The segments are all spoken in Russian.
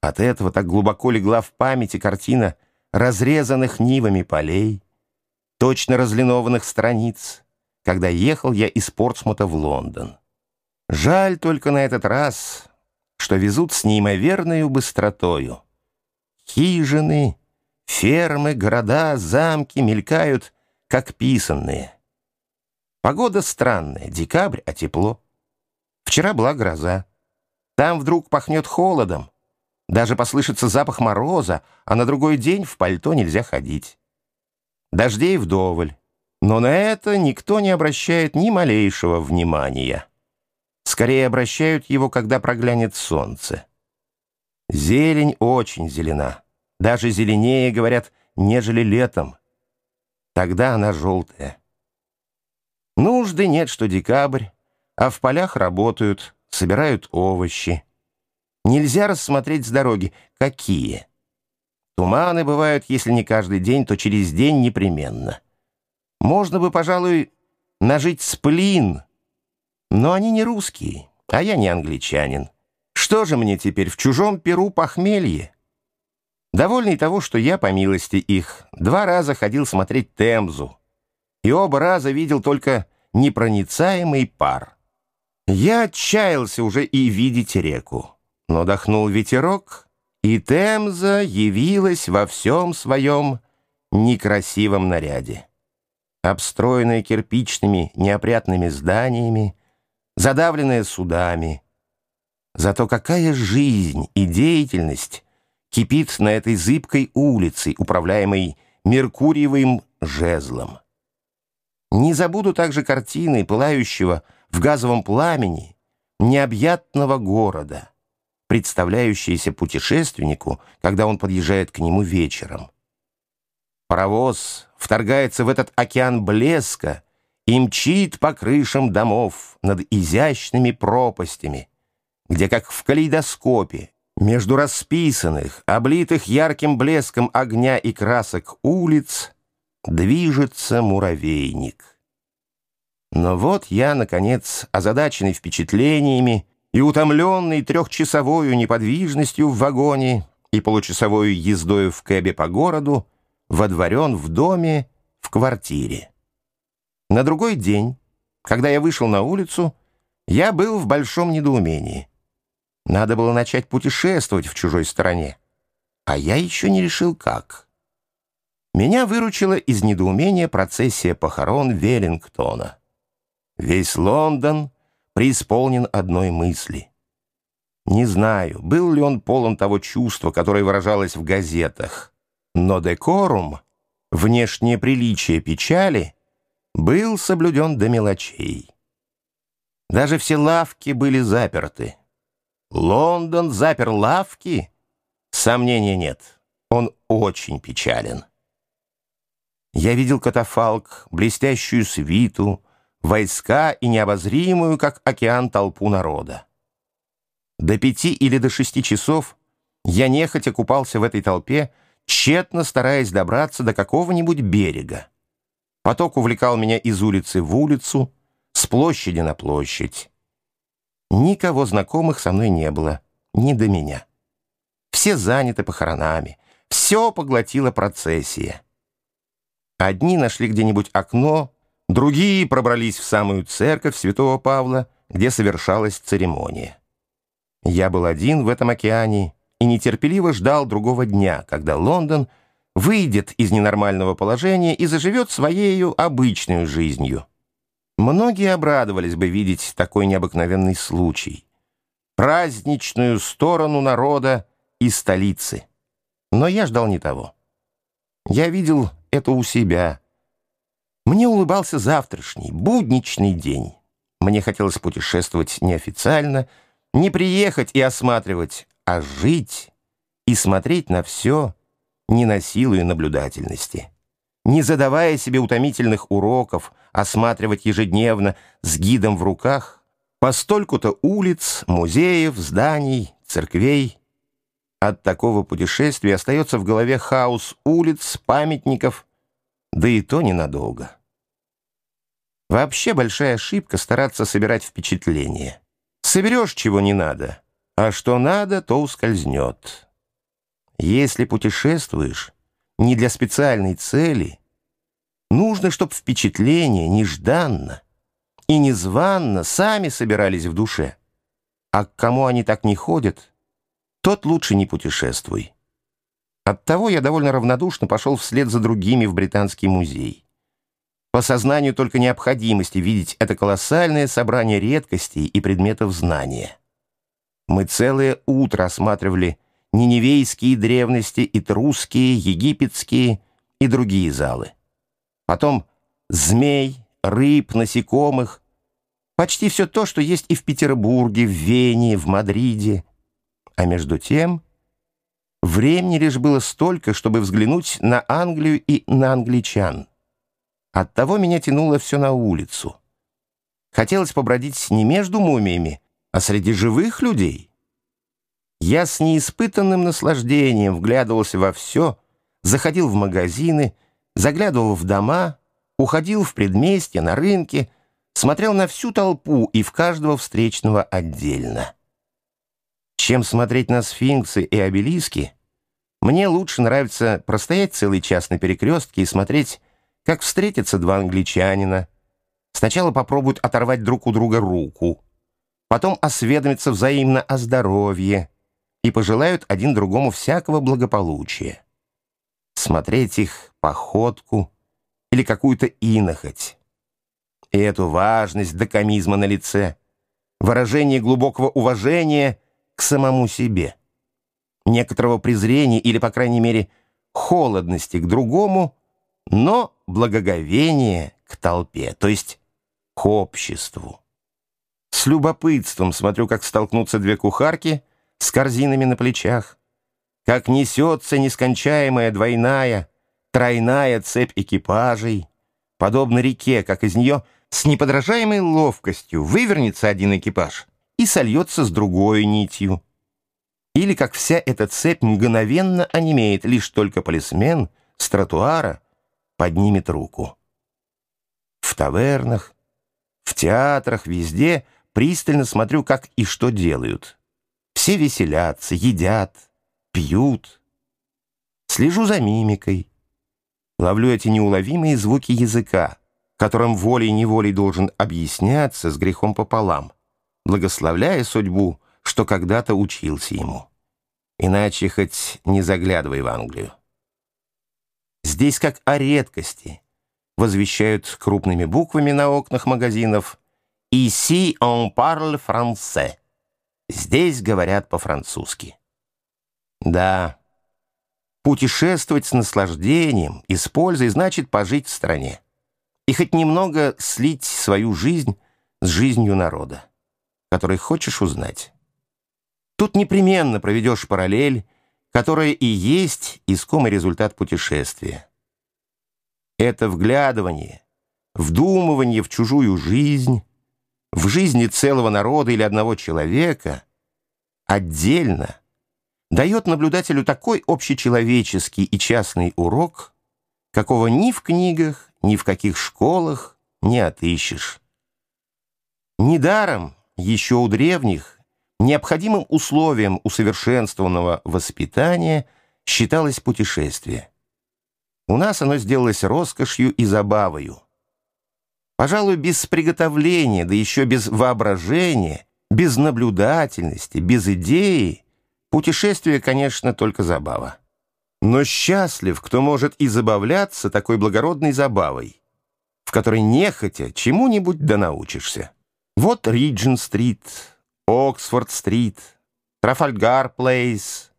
От этого так глубоко легла в памяти картина разрезанных нивами полей, точно разлинованных страниц, когда ехал я из Портсмута в Лондон. Жаль только на этот раз, что везут с неимоверной быстротою. Хижины, фермы, города, замки мелькают, как писанные. Погода странная, декабрь, а тепло. Вчера была гроза. Там вдруг пахнет холодом. Даже послышится запах мороза, а на другой день в пальто нельзя ходить. Дождей вдоволь. Но на это никто не обращает ни малейшего внимания. Скорее обращают его, когда проглянет солнце. Зелень очень зелена. Даже зеленее, говорят, нежели летом. Тогда она желтая. Нужды нет, что декабрь, а в полях работают, собирают овощи. Нельзя рассмотреть с дороги, какие. Туманы бывают, если не каждый день, то через день непременно. Можно бы, пожалуй, нажить сплин, но они не русские, а я не англичанин. Что же мне теперь в чужом перу похмелье? Довольный того, что я, по милости их, два раза ходил смотреть Темзу, и оба раза видел только непроницаемый пар. Я отчаялся уже и видеть реку, но дохнул ветерок, и Темза явилась во всем своем некрасивом наряде обстроенная кирпичными неопрятными зданиями, задавленная судами. Зато какая жизнь и деятельность кипит на этой зыбкой улице, управляемой Меркурьевым жезлом. Не забуду также картины, пылающего в газовом пламени необъятного города, представляющиеся путешественнику, когда он подъезжает к нему вечером. Паровоз вторгается в этот океан блеска и мчит по крышам домов над изящными пропастями, где, как в калейдоскопе, между расписанных, облитых ярким блеском огня и красок улиц, движется муравейник. Но вот я, наконец, озадаченный впечатлениями и утомленный трехчасовой неподвижностью в вагоне и получасовой ездой в кэбе по городу, водворен в доме, в квартире. На другой день, когда я вышел на улицу, я был в большом недоумении. Надо было начать путешествовать в чужой стране, а я еще не решил, как. Меня выручила из недоумения процессия похорон Веллингтона. Весь Лондон преисполнен одной мысли. Не знаю, был ли он полон того чувства, которое выражалось в газетах. Но декорум, внешнее приличие печали, был соблюден до мелочей. Даже все лавки были заперты. Лондон запер лавки? Сомнения нет, он очень печален. Я видел катафалк, блестящую свиту, войска и необозримую, как океан, толпу народа. До пяти или до шести часов я нехотя купался в этой толпе, тщетно стараясь добраться до какого-нибудь берега. Поток увлекал меня из улицы в улицу, с площади на площадь. Никого знакомых со мной не было, ни до меня. Все заняты похоронами, все поглотила процессия. Одни нашли где-нибудь окно, другие пробрались в самую церковь святого Павла, где совершалась церемония. Я был один в этом океане, и нетерпеливо ждал другого дня, когда Лондон выйдет из ненормального положения и заживет своей обычной жизнью. Многие обрадовались бы видеть такой необыкновенный случай. Праздничную сторону народа и столицы. Но я ждал не того. Я видел это у себя. Мне улыбался завтрашний, будничный день. Мне хотелось путешествовать неофициально, не приехать и осматривать, а жить и смотреть на все, не насилуя наблюдательности, не задавая себе утомительных уроков, осматривать ежедневно с гидом в руках постольку-то улиц, музеев, зданий, церквей. От такого путешествия остается в голове хаос улиц, памятников, да и то ненадолго. Вообще большая ошибка стараться собирать впечатления. Соберешь, чего не надо — а что надо, то ускользнет. Если путешествуешь не для специальной цели, нужно, чтобы впечатления нежданно и незванно сами собирались в душе. А к кому они так не ходят, тот лучше не путешествуй. Оттого я довольно равнодушно пошел вслед за другими в Британский музей. По сознанию только необходимости видеть это колоссальное собрание редкостей и предметов знания. Мы целое утро осматривали ниневейские древности, и египетские и другие залы. Потом змей, рыб, насекомых. Почти все то, что есть и в Петербурге, в Вене, в Мадриде. А между тем, времени лишь было столько, чтобы взглянуть на Англию и на англичан. Оттого меня тянуло все на улицу. Хотелось побродить не между мумиями, а среди живых людей. Я с неиспытанным наслаждением вглядывался во все, заходил в магазины, заглядывал в дома, уходил в предместья, на рынки, смотрел на всю толпу и в каждого встречного отдельно. Чем смотреть на сфинксы и обелиски, мне лучше нравится простоять целый час на перекрестке и смотреть, как встретятся два англичанина. Сначала попробуют оторвать друг у друга руку, потом осведомятся взаимно о здоровье и пожелают один другому всякого благополучия. Смотреть их походку или какую-то инохоть. И эту важность докомизма на лице, выражение глубокого уважения к самому себе, некоторого презрения или, по крайней мере, холодности к другому, но благоговение к толпе, то есть к обществу. С любопытством смотрю, как столкнутся две кухарки с корзинами на плечах, как несется нескончаемая двойная, тройная цепь экипажей, подобно реке, как из нее с неподражаемой ловкостью вывернется один экипаж и сольется с другой нитью. Или как вся эта цепь мгновенно онемеет, лишь только полисмен с тротуара поднимет руку. В тавернах, в театрах, везде пристально смотрю, как и что делают. Все веселятся, едят, пьют. Слежу за мимикой. Ловлю эти неуловимые звуки языка, которым волей-неволей должен объясняться с грехом пополам, благословляя судьбу, что когда-то учился ему. Иначе хоть не заглядывай в Англию. Здесь как о редкости. Возвещают крупными буквами на окнах магазинов «Ici on parle français». Здесь говорят по-французски. Да, путешествовать с наслаждением и с пользой значит пожить в стране. И хоть немного слить свою жизнь с жизнью народа, который хочешь узнать. Тут непременно проведешь параллель которое и есть искомый результат путешествия. Это вглядывание, вдумывание в чужую жизнь, в жизни целого народа или одного человека отдельно дает наблюдателю такой общечеловеческий и частный урок, какого ни в книгах, ни в каких школах не отыщешь. Недаром еще у древних Необходимым условием усовершенствованного воспитания считалось путешествие. У нас оно сделалось роскошью и забавою. Пожалуй, без приготовления, да еще без воображения, без наблюдательности, без идеи, путешествие, конечно, только забава. Но счастлив, кто может и забавляться такой благородной забавой, в которой нехотя чему-нибудь да. Вот Риджин-стрит, Оксфорд-стрит, Трафальгар-плейс.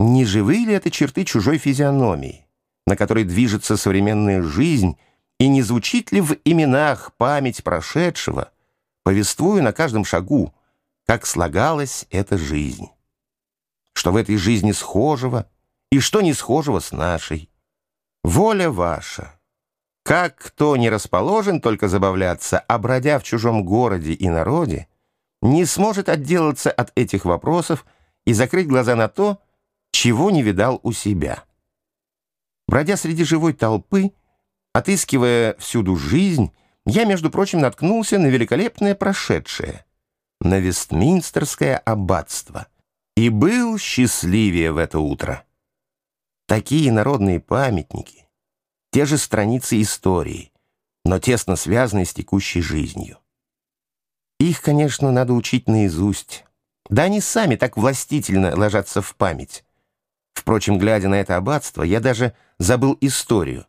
Не живые ли это черты чужой физиономии, на которой движется современная жизнь, и не звучит ли в именах память прошедшего, повествуя на каждом шагу, как слагалась эта жизнь? Что в этой жизни схожего и что не схожего с нашей? Воля ваша. Как кто не расположен только забавляться, а бродя в чужом городе и народе, не сможет отделаться от этих вопросов и закрыть глаза на то, чего не видал у себя. Бродя среди живой толпы, отыскивая всюду жизнь, я, между прочим, наткнулся на великолепное прошедшее, на Вестминстерское аббатство, И был счастливее в это утро. Такие народные памятники, те же страницы истории, но тесно связанные с текущей жизнью. Их, конечно, надо учить наизусть. Да они сами так властительно ложатся в память. Впрочем, глядя на это аббатство, я даже забыл историю.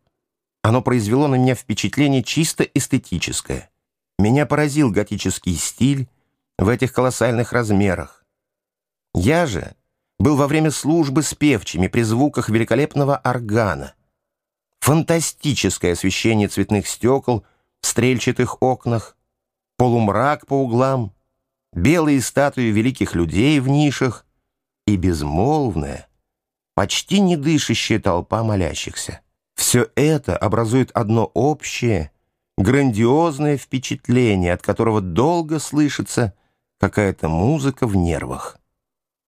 Оно произвело на меня впечатление чисто эстетическое. Меня поразил готический стиль в этих колоссальных размерах. Я же был во время службы с певчими при звуках великолепного органа. Фантастическое освещение цветных стекол в стрельчатых окнах, полумрак по углам, белые статуи великих людей в нишах и безмолвная, почти не дышащая толпа молящихся. Все это образует одно общее, грандиозное впечатление, от которого долго слышится какая-то музыка в нервах.